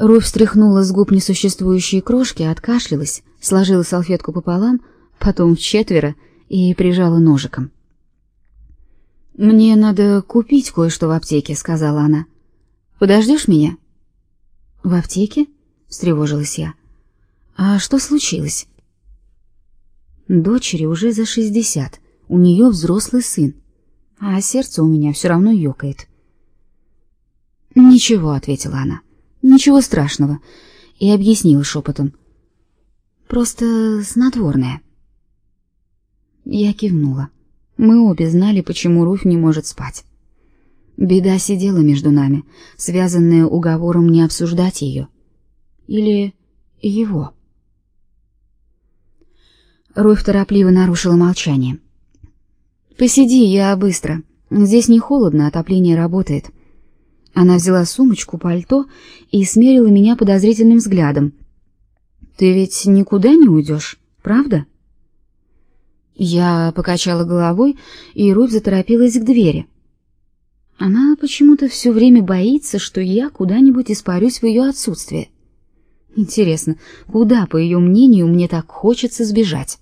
Руфь встряхнула с губ несуществующие крошки, откашлялась, сложила салфетку пополам, потом в четверо и прижала ножиком. «Мне надо купить кое-что в аптеке», — сказала она. «Подождешь меня?» «В аптеке?» — встревожилась я. «А что случилось?» Дочери уже за шестьдесят, у нее взрослый сын, а сердце у меня все равно ёкает. «Ничего», — ответила она, — «ничего страшного», и объяснила шепотом. «Просто снотворное». Я кивнула. Мы обе знали, почему Руфь не может спать. Беда сидела между нами, связанная уговором не обсуждать ее. Или его. Руфь торопливо нарушила молчание. «Посиди, я быстро. Здесь не холодно, отопление работает». Она взяла сумочку, пальто и смерила меня подозрительным взглядом. «Ты ведь никуда не уйдешь, правда?» Я покачала головой, и Руфь заторопилась к двери. Она почему-то все время боится, что я куда-нибудь испарюсь в ее отсутствие. Интересно, куда, по ее мнению, мне так хочется сбежать?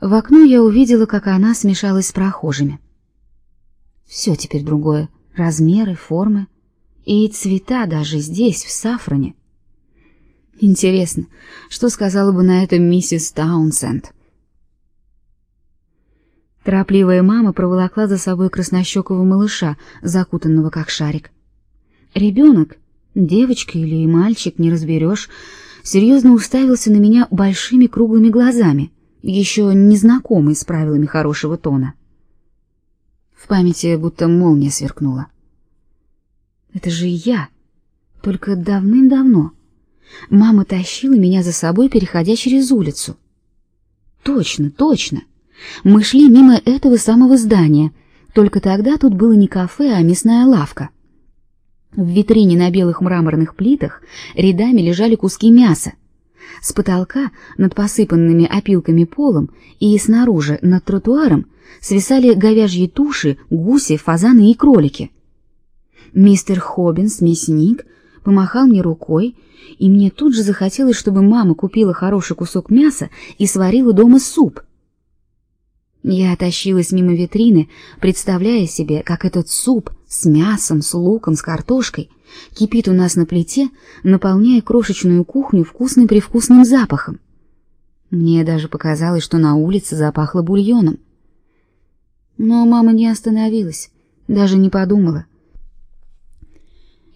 В окно я увидела, как она смешалась с прохожими. Все теперь другое: размеры, формы и цвета даже здесь, в Сафроне. Интересно, что сказала бы на это миссис Таунсенд? Торопливая мама проволокла за собой краснощекого малыша, закутанного как шарик. Ребенок, девочка или мальчик, не разберешь, серьезно уставился на меня большими круглыми глазами, еще незнакомый с правилами хорошего тона. В памяти будто молния сверкнула. Это же я, только давным-давно. Мама тащила меня за собой, переходя через улицу. Точно, точно. Мы шли мимо этого самого здания. Только тогда тут было не кафе, а мясная лавка. В витрине на белых мраморных плитах рядами лежали куски мяса. С потолка над посыпанными опилками полом и снаружи над тротуаром свисали говяжьи туши, гуси, фазаны и кролики. Мистер Хоббинс, мясник, помахал мне рукой, и мне тут же захотелось, чтобы мама купила хороший кусок мяса и сварила дома суп. Я тащилась мимо витрины, представляя себе, как этот суп с мясом, с луком, с картошкой кипит у нас на плите, наполняя крошечную кухню вкусным-привкусным запахом. Мне даже показалось, что на улице запахло бульоном. Но мама не остановилась, даже не подумала.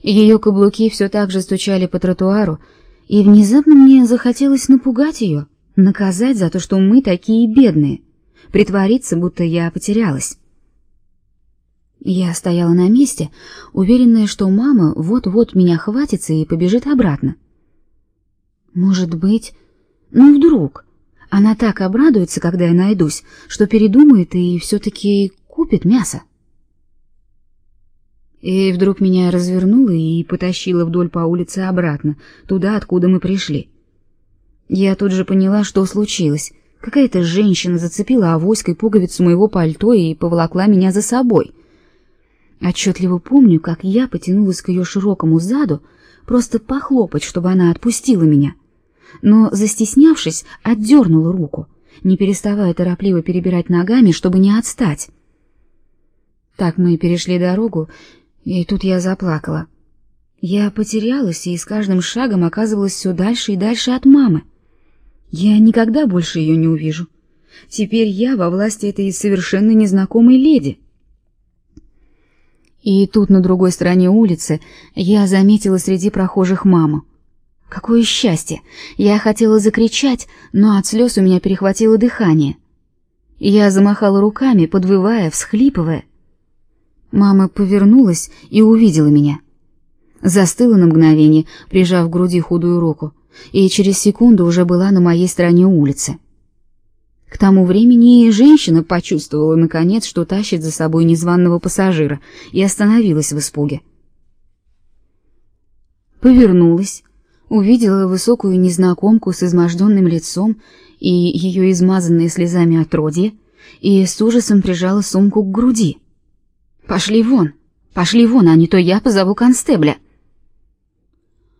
Ее каблуки все так же стучали по тротуару, и внезапно мне захотелось напугать ее, наказать за то, что мы такие бедные, притвориться, будто я потерялась. Я стояла на месте, уверенная, что мама вот-вот меня хватится и побежит обратно. Может быть, ну вдруг она так обрадуется, когда я найдусь, что передумает и все-таки купит мясо. И вдруг меня развернуло и потащило вдоль по улице обратно, туда, откуда мы пришли. Я тут же поняла, что случилось. Какая-то женщина зацепила авоськой пуговицу моего пальто и поволокла меня за собой. Отчетливо помню, как я потянулась к ее широкому заду, просто похлопать, чтобы она отпустила меня. Но, застеснявшись, отдернула руку, не переставая торопливо перебирать ногами, чтобы не отстать. Так мы перешли дорогу, и тут я заплакала. Я потерялась и с каждым шагом оказывалась все дальше и дальше от мамы. Я никогда больше ее не увижу. Теперь я во власти этой совершенно незнакомой леди. И тут на другой стороне улицы я заметила среди прохожих маму. Какое счастье! Я хотела закричать, но от слез у меня перехватило дыхание. Я замахала руками, подвывая, всхлипывая. Мама повернулась и увидела меня. Застыла на мгновение, прижав к груди худую руку, и через секунду уже была на моей стороне улицы. К тому времени и женщина почувствовала наконец, что тащит за собой незваного пассажира, и остановилась в испуге. Повернулась, увидела высокую незнакомку с изможденным лицом и ее измазанные слезами отродье, и с ужасом прижала сумку к груди. Пошли вон, пошли вон, а не то я позову констебля.